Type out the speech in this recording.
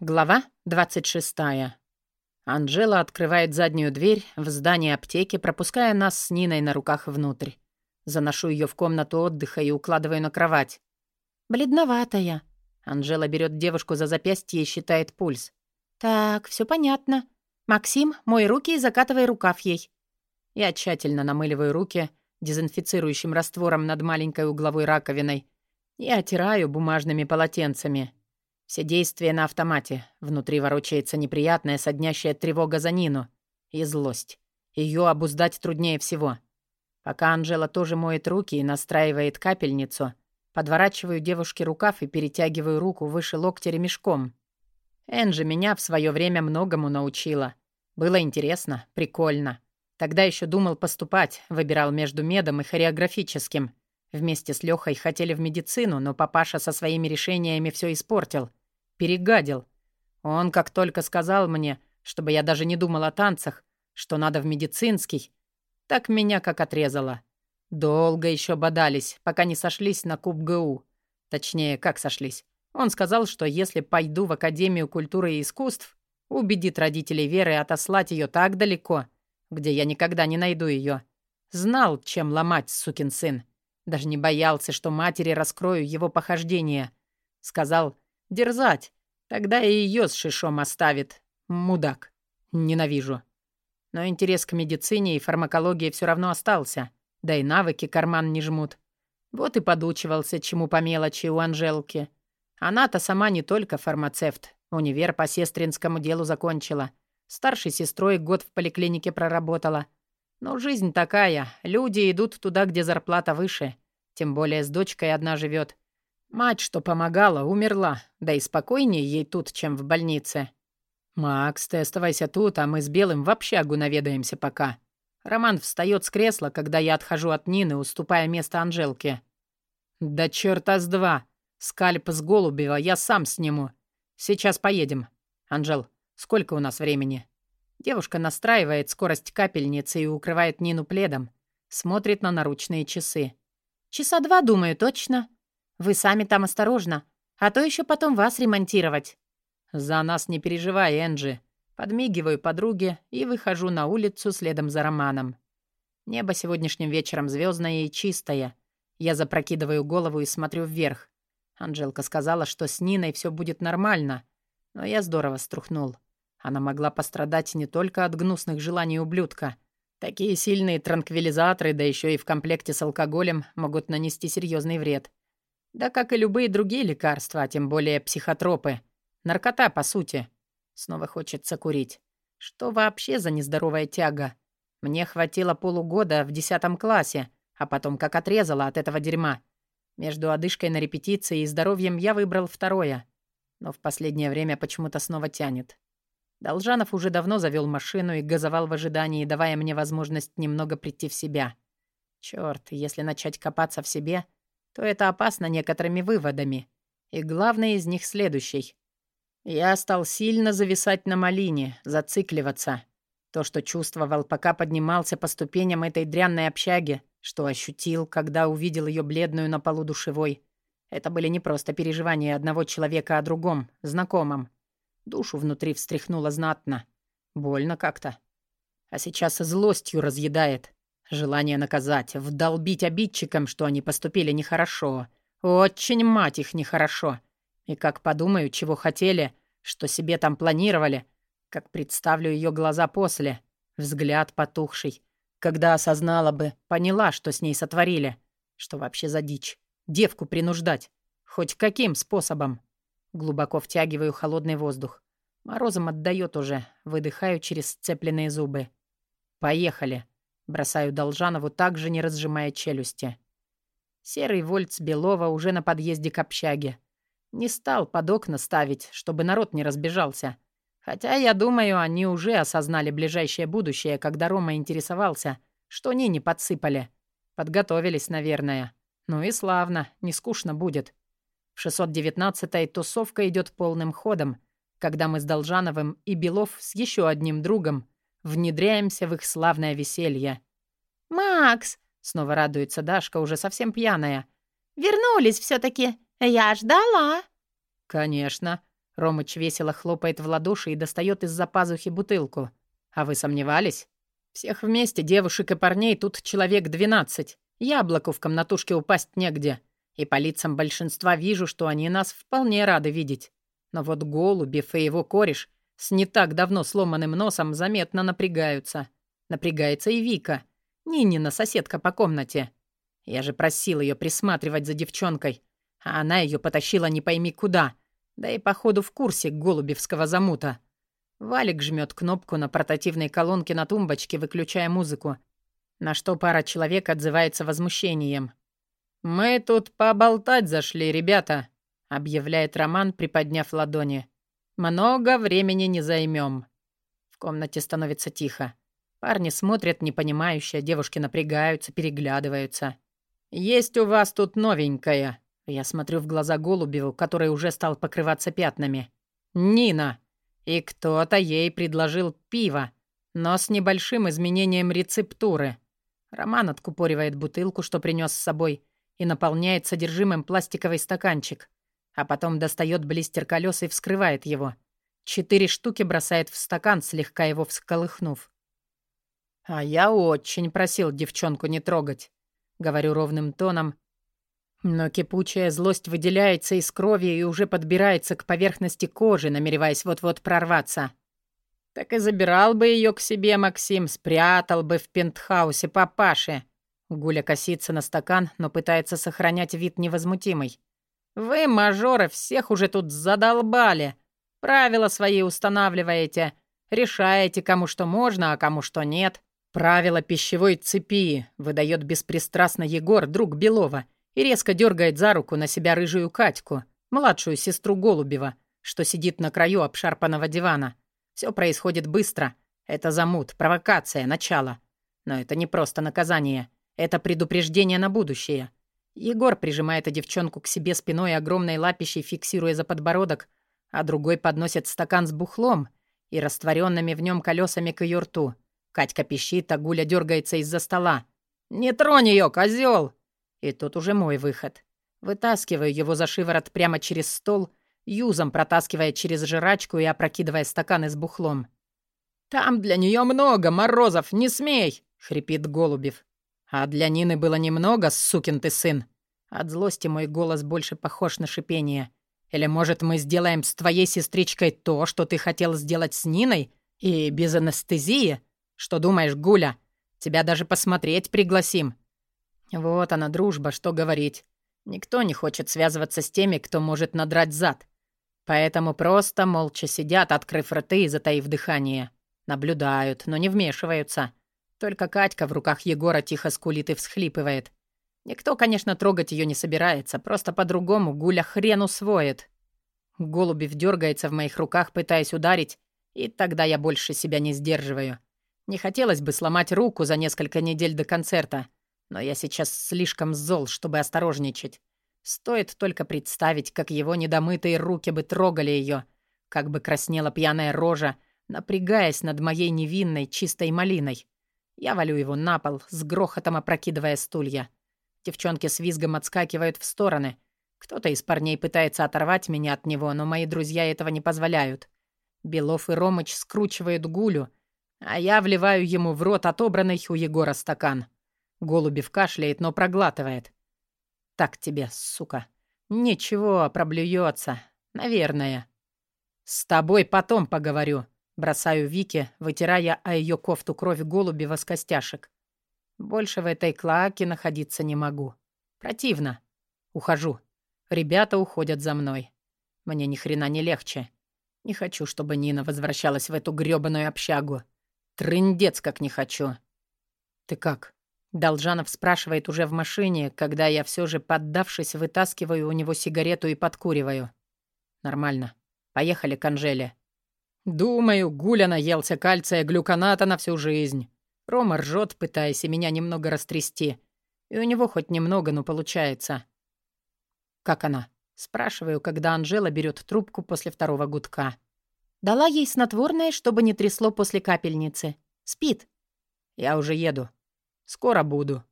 Глава 26. Анжела открывает заднюю дверь в здание аптеки, пропуская нас с Ниной на руках внутрь. Заношу ее в комнату отдыха и укладываю на кровать. «Бледноватая». Анжела берет девушку за запястье и считает пульс. «Так, все понятно. Максим, мой руки и закатывай рукав ей». Я тщательно намыливаю руки дезинфицирующим раствором над маленькой угловой раковиной и отираю бумажными полотенцами. Все действия на автомате. Внутри ворочается неприятная соднящая тревога за Нину. И злость. Ее обуздать труднее всего. Пока Анжела тоже моет руки и настраивает капельницу, подворачиваю девушке рукав и перетягиваю руку выше локтя ремешком. Энджи меня в свое время многому научила. Было интересно, прикольно. Тогда еще думал поступать, выбирал между медом и хореографическим. Вместе с Лехой хотели в медицину, но папаша со своими решениями все испортил. Перегадил. Он как только сказал мне, чтобы я даже не думал о танцах, что надо в медицинский, так меня как отрезало. Долго еще бодались, пока не сошлись на куб ГУ. Точнее, как сошлись. Он сказал, что если пойду в Академию культуры и искусств, убедит родителей Веры отослать ее так далеко, где я никогда не найду ее. Знал, чем ломать, сукин сын. Даже не боялся, что матери раскрою его похождения. Сказал, Дерзать. Тогда и ее с шишом оставит. Мудак. Ненавижу. Но интерес к медицине и фармакологии все равно остался. Да и навыки карман не жмут. Вот и подучивался, чему по мелочи у Анжелки. Она-то сама не только фармацевт. Универ по сестринскому делу закончила. Старшей сестрой год в поликлинике проработала. Но жизнь такая. Люди идут туда, где зарплата выше. Тем более с дочкой одна живет. Мать, что помогала, умерла, да и спокойнее ей тут, чем в больнице. «Макс, ты оставайся тут, а мы с Белым в общагу наведаемся пока». Роман встает с кресла, когда я отхожу от Нины, уступая место Анжелке. «Да чёрта с два! Скальп с Голубева я сам сниму. Сейчас поедем. Анжел, сколько у нас времени?» Девушка настраивает скорость капельницы и укрывает Нину пледом. Смотрит на наручные часы. «Часа два, думаю, точно. Вы сами там осторожно, а то еще потом вас ремонтировать». «За нас не переживай, Энджи». Подмигиваю подруге и выхожу на улицу следом за Романом. Небо сегодняшним вечером звездное и чистое. Я запрокидываю голову и смотрю вверх. Анжелка сказала, что с Ниной все будет нормально, но я здорово струхнул. Она могла пострадать не только от гнусных желаний ублюдка. Такие сильные транквилизаторы, да еще и в комплекте с алкоголем, могут нанести серьезный вред. Да как и любые другие лекарства, а тем более психотропы. Наркота, по сути. Снова хочется курить. Что вообще за нездоровая тяга? Мне хватило полугода в десятом классе, а потом как отрезала от этого дерьма. Между одышкой на репетиции и здоровьем я выбрал второе. Но в последнее время почему-то снова тянет. Должанов уже давно завел машину и газовал в ожидании, давая мне возможность немного прийти в себя. Черт, если начать копаться в себе, то это опасно некоторыми выводами. И главный из них следующий. Я стал сильно зависать на малине, зацикливаться. То, что чувствовал, пока поднимался по ступеням этой дрянной общаги, что ощутил, когда увидел ее бледную на полу душевой. Это были не просто переживания одного человека о другом, знакомом. Душу внутри встряхнуло знатно. Больно как-то. А сейчас злостью разъедает. Желание наказать, вдолбить обидчикам, что они поступили нехорошо. Очень, мать их, нехорошо. И как подумаю, чего хотели, что себе там планировали, как представлю ее глаза после, взгляд потухший, когда осознала бы, поняла, что с ней сотворили. Что вообще за дичь? Девку принуждать. Хоть каким способом? Глубоко втягиваю холодный воздух. Морозом отдает уже, выдыхаю через сцепленные зубы. Поехали. Бросаю Должанову, также не разжимая челюсти. Серый вольц Белова уже на подъезде к общаге. Не стал под окна ставить, чтобы народ не разбежался. Хотя, я думаю, они уже осознали ближайшее будущее, когда Рома интересовался, что не подсыпали. Подготовились, наверное. Ну и славно, не скучно будет. В 619-й тусовка идет полным ходом, когда мы с Должановым и Белов с еще одним другом внедряемся в их славное веселье. «Макс!» — снова радуется Дашка, уже совсем пьяная. «Вернулись все таки Я ждала!» «Конечно. Ромыч весело хлопает в ладоши и достает из-за пазухи бутылку. А вы сомневались? Всех вместе, девушек и парней, тут человек двенадцать. Яблоку в комнатушке упасть негде. И по лицам большинства вижу, что они нас вполне рады видеть. Но вот Голубев и его кореш с не так давно сломанным носом заметно напрягаются. Напрягается и Вика, Нинина соседка по комнате. Я же просил ее присматривать за девчонкой, а она ее потащила не пойми куда. Да и походу в курсе голубевского замута. Валик жмет кнопку на портативной колонке на тумбочке, выключая музыку, на что пара человек отзывается возмущением. «Мы тут поболтать зашли, ребята», — объявляет Роман, приподняв ладони. «Много времени не займем». В комнате становится тихо. Парни смотрят непонимающе, девушки напрягаются, переглядываются. «Есть у вас тут новенькая». Я смотрю в глаза Голубеву, который уже стал покрываться пятнами. «Нина!» И кто-то ей предложил пиво, но с небольшим изменением рецептуры. Роман откупоривает бутылку, что принес с собой, и наполняет содержимым пластиковый стаканчик, а потом достает блистер колес и вскрывает его. Четыре штуки бросает в стакан, слегка его всколыхнув. «А я очень просил девчонку не трогать», — говорю ровным тоном. Но кипучая злость выделяется из крови и уже подбирается к поверхности кожи, намереваясь вот-вот прорваться. «Так и забирал бы ее к себе, Максим, спрятал бы в пентхаусе папаши». Гуля косится на стакан, но пытается сохранять вид невозмутимый. «Вы, мажоры, всех уже тут задолбали. Правила свои устанавливаете. Решаете, кому что можно, а кому что нет. «Правила пищевой цепи», — выдает беспристрастно Егор, друг Белова, и резко дергает за руку на себя рыжую Катьку, младшую сестру Голубева, что сидит на краю обшарпанного дивана. Все происходит быстро. Это замут, провокация, начало. Но это не просто наказание. Это предупреждение на будущее. Егор прижимает девчонку к себе спиной огромной лапищей, фиксируя за подбородок, а другой подносит стакан с бухлом и растворенными в нем колесами к ее рту — Катька пищит, а Гуля дергается из-за стола. «Не тронь ее, козел! И тут уже мой выход. Вытаскиваю его за шиворот прямо через стол, юзом протаскивая через жрачку и опрокидывая стаканы с бухлом. «Там для нее много, Морозов, не смей!» — хрипит Голубев. А для Нины было немного, сукин ты сын. От злости мой голос больше похож на шипение. Или, может, мы сделаем с твоей сестричкой то, что ты хотел сделать с Ниной, и без анестезии? Что думаешь, Гуля? Тебя даже посмотреть пригласим». Вот она, дружба, что говорить. Никто не хочет связываться с теми, кто может надрать зад. Поэтому просто молча сидят, открыв рты и затаив дыхание. Наблюдают, но не вмешиваются. Только Катька в руках Егора тихо скулит и всхлипывает. Никто, конечно, трогать ее не собирается, просто по-другому Гуля хрен усвоит. Голубев дергается в моих руках, пытаясь ударить, и тогда я больше себя не сдерживаю. Не хотелось бы сломать руку за несколько недель до концерта, но я сейчас слишком зол, чтобы осторожничать. Стоит только представить, как его недомытые руки бы трогали ее, как бы краснела пьяная рожа, напрягаясь над моей невинной чистой малиной. Я валю его на пол, с грохотом опрокидывая стулья. Девчонки с визгом отскакивают в стороны. Кто-то из парней пытается оторвать меня от него, но мои друзья этого не позволяют. Белов и Ромыч скручивают гулю, а я вливаю ему в рот отобранный у Егора стакан. Голубев кашляет, но проглатывает. Так тебе, сука. Ничего, проблюется. Наверное. С тобой потом поговорю. Бросаю Вике, вытирая о ее кофту кровь Голубева с костяшек. Больше в этой клаке находиться не могу. Противно. Ухожу. Ребята уходят за мной. Мне ни хрена не легче. Не хочу, чтобы Нина возвращалась в эту грёбаную общагу. Трындец как не хочу. Ты как? Должанов спрашивает уже в машине, когда я все же, поддавшись, вытаскиваю у него сигарету и подкуриваю. Нормально. Поехали к Анжеле. Думаю, Гуля наелся кальция глюконата на всю жизнь. Рома ржет, пытаясь меня немного растрясти. И у него хоть немного, но получается. Как она? Спрашиваю, когда Анжела берет трубку после второго гудка. Дала ей снотворное, чтобы не трясло после капельницы. Спит. Я уже еду. Скоро буду.